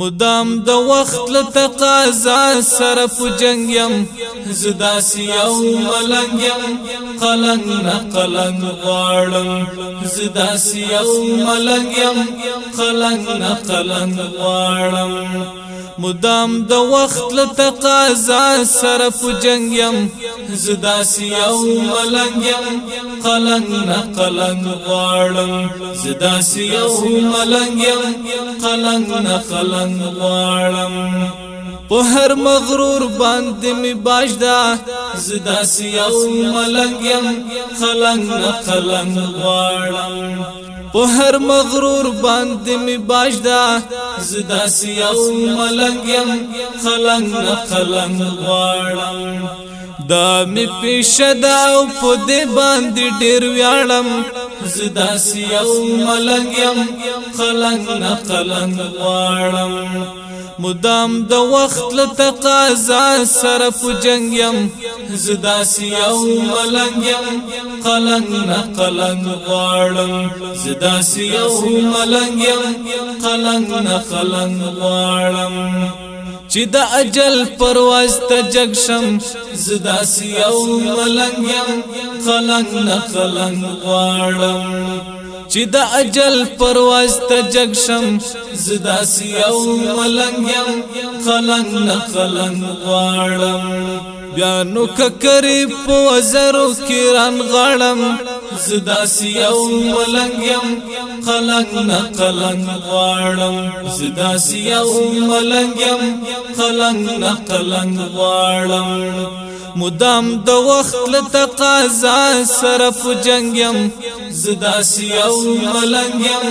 مدام د وخت له تقاضا سره په جنگ يم زدا سیاو ملنګ يم قلنګ نه قلنګ واړم زدا سیاو ملنګ يم قلنګ نه قلنګ واړم مدام د وخت له تقاضا سره په جنگ يم زداسی او ملنګم قلنګ نه قلنګ غواړم زداسی او ملنګم قلنګ نه قلنګ غواړم په هر مغرور باندې می باجدا زدا سیاو ملنګم خلنګ نه خلنګ غواړم په هر مغرور باندې می باجدا زدا سیاو ملنګم خلنګ نه خلنګ غواړم دا می پیشدا او په دې باندې ډیر ویاړم زدا سی او ملنګم خلنګ نه خلنګ واړم مدام د وخت له تقاضا سره په جنگم زدا سی او ملنګم قلنګ نه قلنګ غواړم زدا سی او ملنګم قلنګ نه قلنګ غواړم چې د اجل پرواز ته جگ شم زدا سیو ملنګ يم خلنګ نه خلنګ غواړم چې د اجل پرواز ته جگ شم زدا سیو ملنګ يم خلنګ نه خلنګ غواړم بیا نو ککری په زرو کې ران غړم زداسی او ملنګ يم خلق نه قلنګ واړم زداسی او ملنګ يم خلق نه قلنګ واړم مدام د وخت له تقاضا صرف جنگم زدا سیاو ملنګم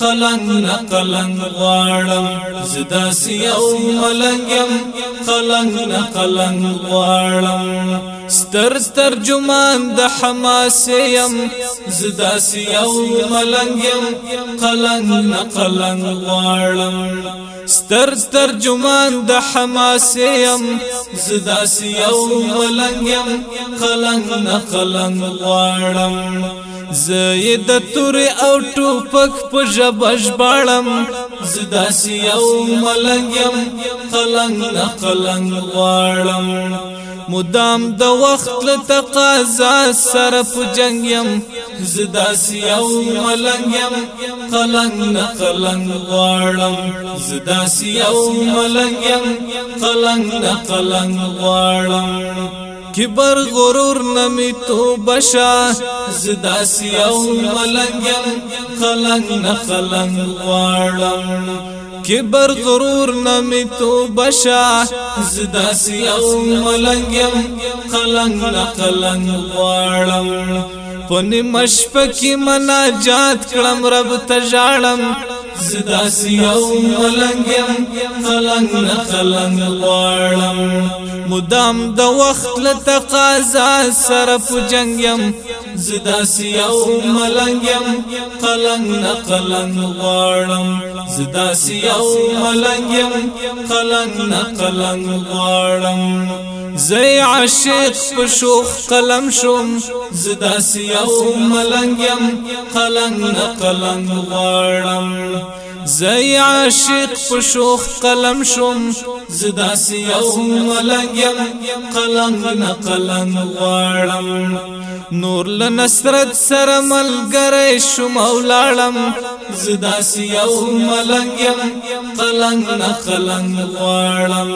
قلنګ نه قلنګ غواړم زدا سیاو ملنګم قلنګ نه قلنګ غواړم ستر ستر جمان د حماس يم زدا سي او ملنګ يم قلنګ نه قلنګ واړم ستر ستر جمان د حماس يم زدا سي او ملنګ يم قلنګ نه قلنګ واړم زید تور او ټوپک په جبش باړم زدا سی او ملنګم قلنګ قلنګ واړم مدام د وخت له تقاضا سره په جنگ يم زدا سیاو ملنګ يم قلنګ نه قلنګ غواړم زدا سیاو ملنګ يم قلنګ نه قلنګ غواړم کبر غرور نمی تو بشا زدا سیاو ملنګم خلنګ نه خلنګ واړم کبر غرور نمی تو بشا زداسی او ملنگم قلنگ نقلنگ وارم پنی مشپکی مناجات کلم رب تجارم زداسی او ملنگم قلنگ نقلنگ وارم مدام د وخت لتقازا سرف جنگم زدا سیاو ملنګم قلنګ نه قلنګ غواړم زدا سیاو ملنګم قلنګ نه قلنګ غواړم زي عاشق په شوخ قلم شوم زدا سیاو ملنګم قلنګ نه قلنګ غواړم زی عاشق په شوخ قلم شوم زدا سی او ملنګم قلم نه قلم غواړم نور له نصرت سره ملګری شوم او لاړم زدا سی او ملنګم قلم نه قلم غواړم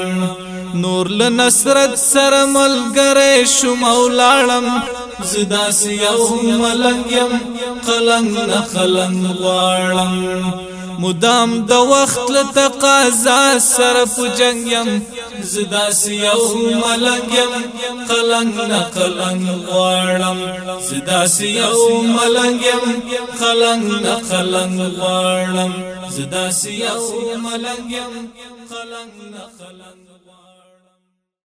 نور له نصرت سره ملګری شوم او لاړم زدا سی او ملنګم قلنګ نه قلنګ غواړم مدام د وخت له تقاضا سره په جنگ يم زدا سيو ملنګ يم قلنګ نه قلنګ غواړم زدا سيو ملنګ يم قلنګ نه قلنګ غواړم زدا سيو ملنګ يم قلنګ نه قلنګ